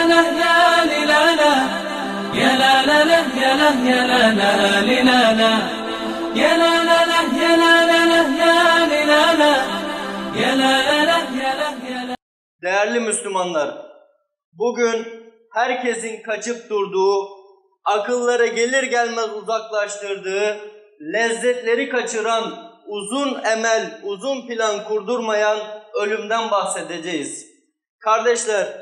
لا لا يا لي لا لا يا لا لا لا يا لا يا لا لا لي لا لا يا لا لا لا يا لا لا لا يا لي لا لا يا لا لا لا يا لا يا لا Değerli Müslümanlar, bugün herkesin kaçıp durduğu, akıllara gelir gelmez uzaklaştırdığı, lezzetleri kaçıran, uzun emel, uzun plan kurdurmayan ölümden bahsedeceğiz. Kardeşler,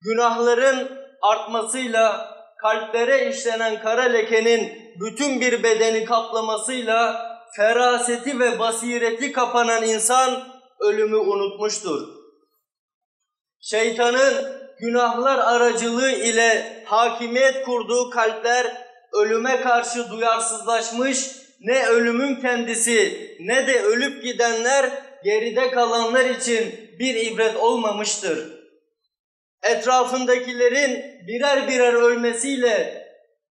günahların artmasıyla, kalplere işlenen kara lekenin bütün bir bedeni kaplamasıyla, feraseti ve basireti kapanan insan ölümü unutmuştur şeytanın günahlar aracılığı ile hakimiyet kurduğu kalpler ölüme karşı duyarsızlaşmış, ne ölümün kendisi ne de ölüp gidenler geride kalanlar için bir ibret olmamıştır. Etrafındakilerin birer birer ölmesiyle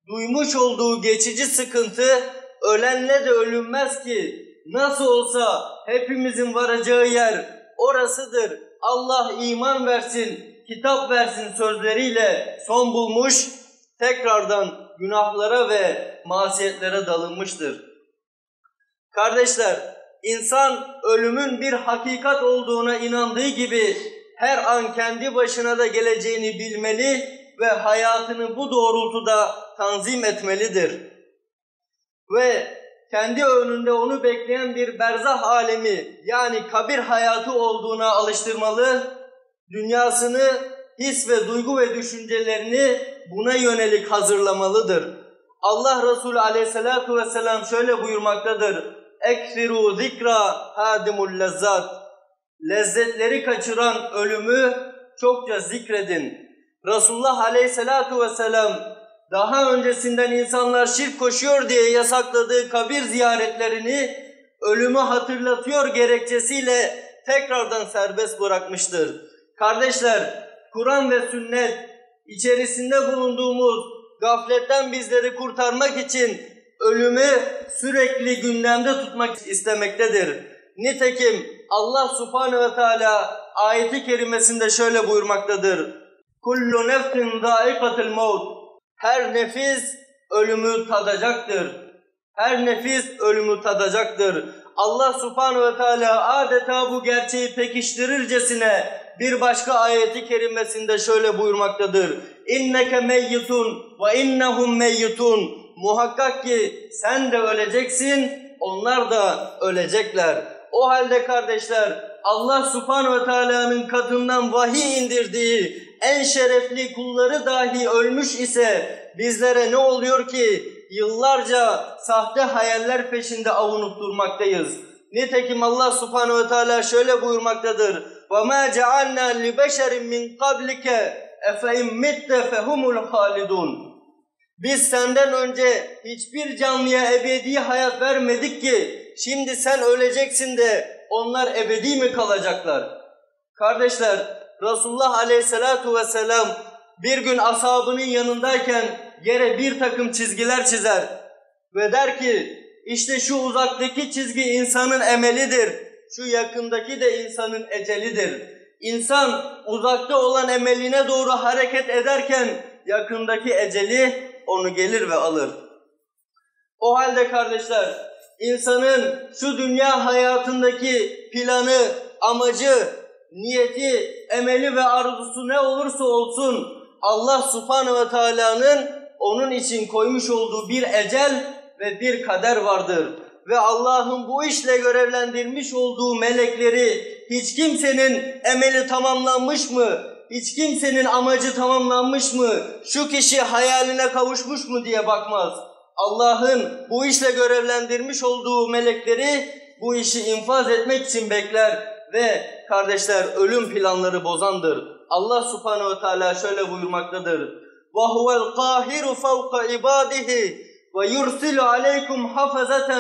duymuş olduğu geçici sıkıntı ölenle de ölünmez ki nasıl olsa hepimizin varacağı yer orasıdır Allah iman versin, kitap versin sözleriyle son bulmuş, tekrardan günahlara ve masiyetlere dalınmıştır. Kardeşler, insan ölümün bir hakikat olduğuna inandığı gibi her an kendi başına da geleceğini bilmeli ve hayatını bu doğrultuda tanzim etmelidir. Ve kendi önünde onu bekleyen bir berzah alemi yani kabir hayatı olduğuna alıştırmalı, dünyasını, his ve duygu ve düşüncelerini buna yönelik hazırlamalıdır. Allah Resulü aleyhissalatu vesselam şöyle buyurmaktadır. Ekfiru zikra hadimul lezzat. Lezzetleri kaçıran ölümü çokça zikredin. Resulullah aleyhissalatu vesselam daha öncesinden insanlar şirk koşuyor diye yasakladığı kabir ziyaretlerini ölümü hatırlatıyor gerekçesiyle tekrardan serbest bırakmıştır. Kardeşler, Kur'an ve sünnet içerisinde bulunduğumuz gafletten bizleri kurtarmak için ölümü sürekli gündemde tutmak istemektedir. Nitekim Allah subhanehu ve teala ayeti kerimesinde şöyle buyurmaktadır. Kullu nefsin zâikatul maut her nefis ölümü tadacaktır. Her nefis ölümü tadacaktır. Allah subhanahu ve teala adeta bu gerçeği pekiştirircesine bir başka ayeti kerimesinde şöyle buyurmaktadır. İnneke meyyitun ve innehum meyyitun. Muhakkak ki sen de öleceksin, onlar da ölecekler. O halde kardeşler Allah subhanahu ve teala'nın katından vahiy indirdiği en şerefli kulları dahi ölmüş ise bizlere ne oluyor ki yıllarca sahte hayaller peşinde avunup durmaktayız. Nitekim Allah subhanehu ve teala şöyle buyurmaktadır. وَمَا جَعَلْنَا لِبَشَرٍ مِّنْ قَبْلِكَ اَفَاِمْ مِتَّ فَهُمُ الْخَالِدُونَ biz senden önce hiçbir canlıya ebedi hayat vermedik ki şimdi sen öleceksin de onlar ebedi mi kalacaklar? Kardeşler Resulullah aleyhissalatu vesselam bir gün ashabının yanındayken yere bir takım çizgiler çizer ve der ki işte şu uzaktaki çizgi insanın emelidir, şu yakındaki de insanın ecelidir. İnsan uzakta olan emeline doğru hareket ederken yakındaki eceli onu gelir ve alır. O halde kardeşler insanın şu dünya hayatındaki planı, amacı, niyeti, emeli ve arzusu ne olursa olsun Allah subhanehu ve teala'nın onun için koymuş olduğu bir ecel ve bir kader vardır. Ve Allah'ın bu işle görevlendirmiş olduğu melekleri hiç kimsenin emeli tamamlanmış mı, hiç kimsenin amacı tamamlanmış mı, şu kişi hayaline kavuşmuş mu diye bakmaz. Allah'ın bu işle görevlendirmiş olduğu melekleri bu işi infaz etmek için bekler ve kardeşler ölüm planları bozandır. Allah subhanehu ve teala şöyle buyurmaktadır. وَهُوَ الْقَاهِرُ فَوْقَ عِبَادِهِ وَيُرْسِلُ عَلَيْكُمْ حَفَزَةً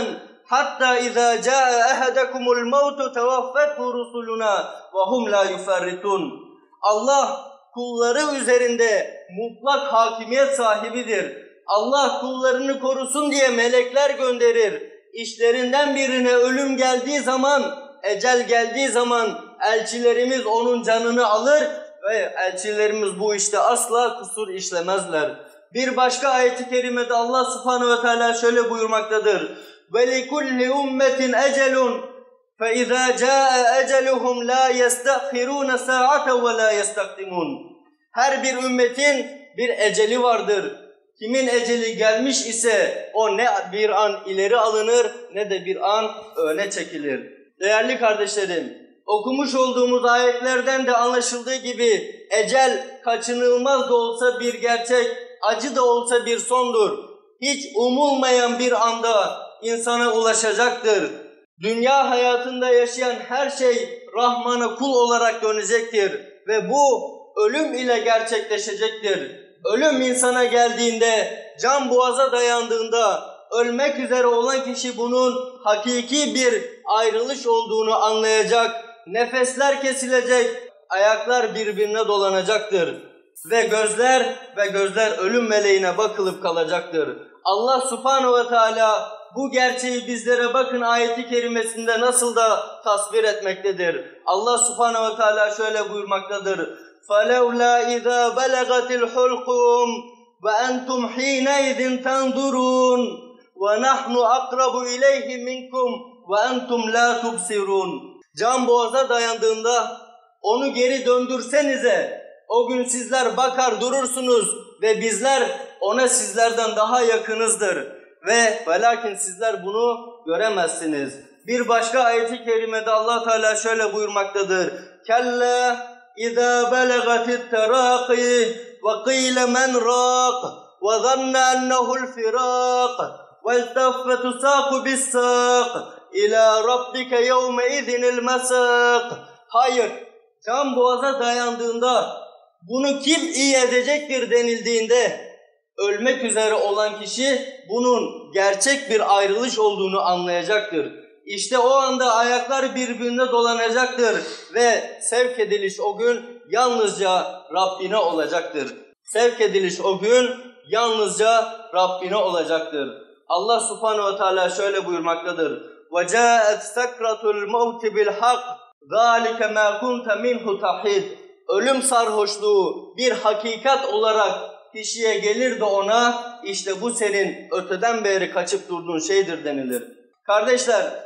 حَتَّى إِذَا جَاءَ أَحَدَكُمُ الْمَوْتُ تَوَفَّتْهُ رُسُلُنَا وَهُمْ لَا يُفَرِّطُونَ Allah kulları üzerinde mutlak hakimiyet sahibidir. Allah kullarını korusun diye melekler gönderir. İşlerinden birine ölüm geldiği zaman, ecel geldiği zaman elçilerimiz onun canını alır ve elçilerimiz bu işte asla kusur işlemezler. Bir başka ayeti kerimede Allah subhanehu ve teala şöyle buyurmaktadır. وَلِكُلِّ اُمَّةٍ اَجَلٌ فَاِذَا جَاءَ اَجَلُهُمْ لَا يَسْتَأْخِرُونَ سَاعَةً وَلَا يَسْتَقْدِمُونَ Her bir ümmetin bir eceli vardır. Kimin eceli gelmiş ise o ne bir an ileri alınır ne de bir an öne çekilir. Değerli kardeşlerim, okumuş olduğumuz ayetlerden de anlaşıldığı gibi ecel kaçınılmaz da olsa bir gerçek, acı da olsa bir sondur. Hiç umulmayan bir anda insana ulaşacaktır. Dünya hayatında yaşayan her şey Rahman'a kul olarak dönecektir ve bu ölüm ile gerçekleşecektir. Ölüm insana geldiğinde, can boğaza dayandığında, ölmek üzere olan kişi bunun hakiki bir ayrılış olduğunu anlayacak, nefesler kesilecek, ayaklar birbirine dolanacaktır. Ve gözler ve gözler ölüm meleğine bakılıp kalacaktır. Allah subhanehu ve teala bu gerçeği bizlere bakın ayeti kerimesinde nasıl da tasvir etmektedir. Allah subhanehu ve teala şöyle buyurmaktadır. فلولا إذا بلغت الحلقوم وأنتم حينئذ تنظرون ونحن أقرب إليه منكم وأنتم لا تبصرون Can boğaza dayandığında onu geri döndürsenize o gün sizler bakar durursunuz ve bizler ona sizlerden daha yakınızdır ve velakin sizler bunu göremezsiniz. Bir başka ayeti kerimede Allah Teala şöyle buyurmaktadır. Kelle izâ belagatit terâki ve qîle men râk ve zanne ennehu'l firâk ve istaffetu sâku bis sâk ila rabbike yevme izinil mesâk. Hayır, can boğaza dayandığında bunu kim iyi edecektir denildiğinde ölmek üzere olan kişi bunun gerçek bir ayrılış olduğunu anlayacaktır. İşte o anda ayaklar birbirine dolanacaktır ve sevk ediliş o gün yalnızca Rabbine olacaktır. Sevk ediliş o gün yalnızca Rabbine olacaktır. Allah subhanehu ve teala şöyle buyurmaktadır. وَجَاءَتْ سَكْرَةُ الْمَوْتِ بِالْحَقِّ ذَٰلِكَ مَا كُنْتَ مِنْهُ تَحِدْ Ölüm sarhoşluğu bir hakikat olarak kişiye gelir de ona işte bu senin öteden beri kaçıp durduğun şeydir denilir. Kardeşler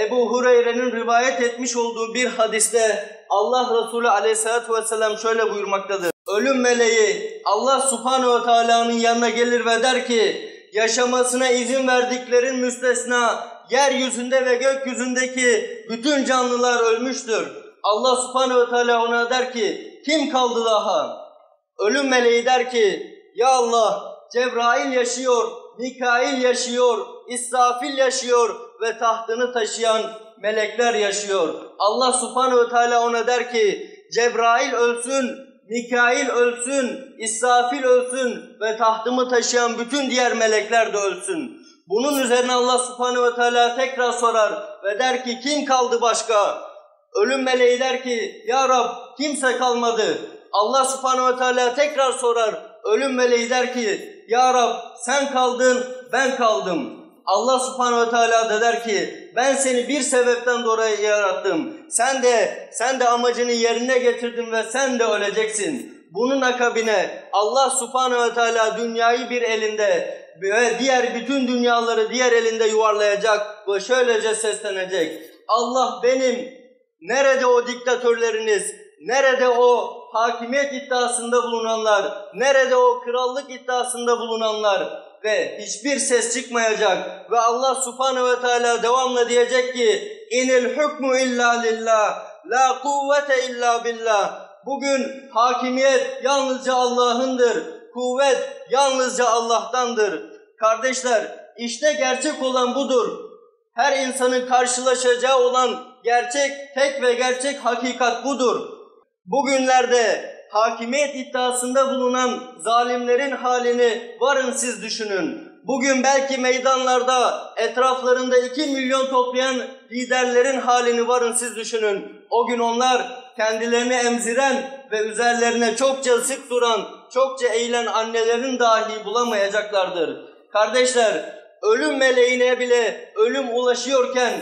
Ebu Hureyre'nin rivayet etmiş olduğu bir hadiste Allah Resulü aleyhissalatü vesselam şöyle buyurmaktadır. Ölüm meleği Allah subhanehu ve teala'nın yanına gelir ve der ki yaşamasına izin verdiklerin müstesna yeryüzünde ve gökyüzündeki bütün canlılar ölmüştür. Allah subhanehu ve teala ona der ki kim kaldı daha? Ölüm meleği der ki ya Allah Cebrail yaşıyor, Mikail yaşıyor, İsrafil yaşıyor ve tahtını taşıyan melekler yaşıyor. Allah subhanehu ve teala ona der ki Cebrail ölsün, Mikail ölsün, İsrafil ölsün ve tahtımı taşıyan bütün diğer melekler de ölsün. Bunun üzerine Allah subhanehu ve teala tekrar sorar ve der ki kim kaldı başka? Ölüm meleği der ki ya Rab kimse kalmadı. Allah subhanehu ve teala tekrar sorar. Ölüm meleği der ki ya Rab sen kaldın ben kaldım. Allah subhanehu ve teala da der ki ben seni bir sebepten dolayı yarattım. Sen de sen de amacını yerine getirdin ve sen de öleceksin. Bunun akabine Allah subhanehu ve teala dünyayı bir elinde ve diğer bütün dünyaları diğer elinde yuvarlayacak ve şöylece seslenecek. Allah benim, nerede o diktatörleriniz, nerede o hakimiyet iddiasında bulunanlar, nerede o krallık iddiasında bulunanlar, ve hiçbir ses çıkmayacak ve Allah subhanehu ve teala devamla diyecek ki inil hukmu illa lillah la kuvvete illa billah. Bugün hakimiyet yalnızca Allah'ındır kuvvet yalnızca Allah'tandır. Kardeşler işte gerçek olan budur. Her insanın karşılaşacağı olan gerçek tek ve gerçek hakikat budur bugünlerde hakimiyet iddiasında bulunan zalimlerin halini varın siz düşünün. Bugün belki meydanlarda etraflarında iki milyon toplayan liderlerin halini varın siz düşünün. O gün onlar kendilerini emziren ve üzerlerine çokça sık duran, çokça eğilen annelerin dahi bulamayacaklardır. Kardeşler, ölüm meleğine bile ölüm ulaşıyorken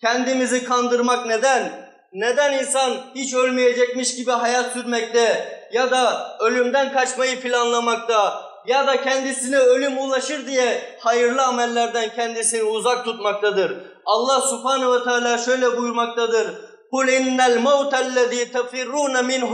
kendimizi kandırmak neden? Neden insan hiç ölmeyecekmiş gibi hayat sürmekte ya da ölümden kaçmayı planlamakta ya da kendisine ölüm ulaşır diye hayırlı amellerden kendisini uzak tutmaktadır. Allah subhanehu ve teala şöyle buyurmaktadır. قُلْ اِنَّ الْمَوْتَ الَّذ۪ي تَفِرُّونَ مِنْهُ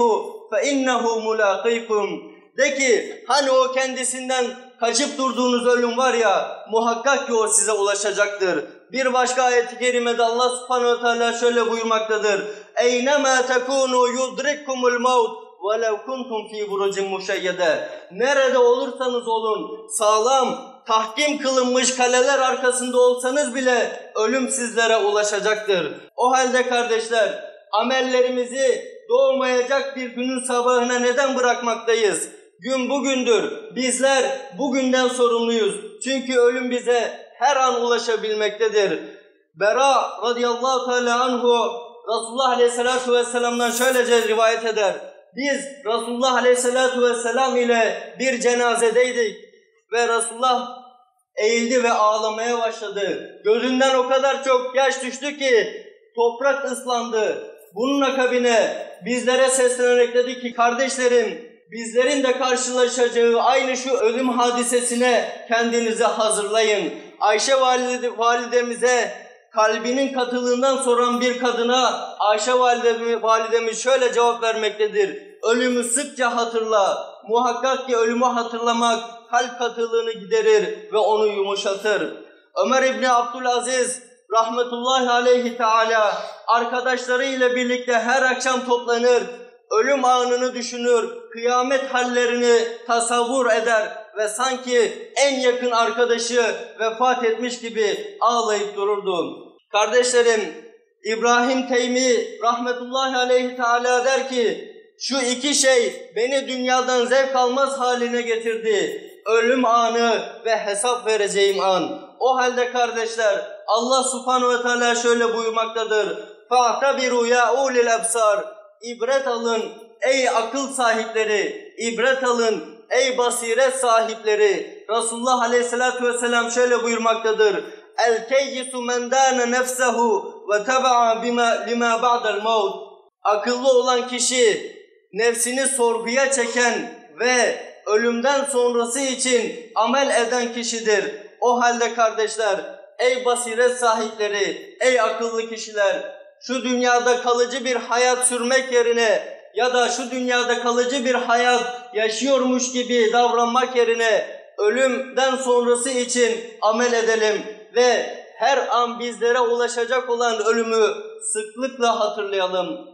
فَاِنَّهُ مُلَاقِيكُمْ De ki hani o kendisinden kaçıp durduğunuz ölüm var ya muhakkak ki o size ulaşacaktır. Bir başka ayet-i kerimede Allah subhanehu ve teala şöyle buyurmaktadır. اَيْنَمَا تَكُونُوا يُدْرِكُّمُ الْمَوْتِ وَلَوْ كُنْتُمْ ف۪ي بُرُجٍ مُشَيَّدَ Nerede olursanız olun, sağlam, tahkim kılınmış kaleler arkasında olsanız bile ölüm sizlere ulaşacaktır. O halde kardeşler, amellerimizi doğmayacak bir günün sabahına neden bırakmaktayız? Gün bugündür. Bizler bugünden sorumluyuz. Çünkü ölüm bize her an ulaşabilmektedir. Bera radıyallahu teala anhu Resulullah aleyhissalatu vesselam'dan şöylece rivayet eder. Biz Resulullah aleyhissalatu vesselam ile bir cenazedeydik ve Resulullah eğildi ve ağlamaya başladı. Gözünden o kadar çok yaş düştü ki toprak ıslandı. Bunun akabine bizlere seslenerek dedi ki kardeşlerim bizlerin de karşılaşacağı aynı şu ölüm hadisesine kendinizi hazırlayın. Ayşe valide, validemize kalbinin katılığından soran bir kadına Ayşe validemiz, şöyle cevap vermektedir. Ölümü sıkça hatırla. Muhakkak ki ölümü hatırlamak kalp katılığını giderir ve onu yumuşatır. Ömer İbni Abdülaziz rahmetullahi aleyhi teala arkadaşlarıyla birlikte her akşam toplanır, ölüm anını düşünür, kıyamet hallerini tasavvur eder ve sanki en yakın arkadaşı vefat etmiş gibi ağlayıp dururdu. Kardeşlerim, İbrahim Teymi rahmetullahi aleyhi teala der ki, şu iki şey beni dünyadan zevk almaz haline getirdi. Ölüm anı ve hesap vereceğim an. O halde kardeşler Allah subhanahu ve teala şöyle buyurmaktadır. فَاَعْتَبِرُوا يَا اُولِ الْاَبْصَارِ İbret alın ey akıl sahipleri, ibret alın ey basiret sahipleri. Resulullah aleyhissalatu vesselam şöyle buyurmaktadır. El keyyisu men dâne nefsehu ve teba'a bima lima ba'del maut. Akıllı olan kişi nefsini sorguya çeken ve ölümden sonrası için amel eden kişidir. O halde kardeşler, ey basiret sahipleri, ey akıllı kişiler, şu dünyada kalıcı bir hayat sürmek yerine ya da şu dünyada kalıcı bir hayat yaşıyormuş gibi davranmak yerine ölümden sonrası için amel edelim ve her an bizlere ulaşacak olan ölümü sıklıkla hatırlayalım.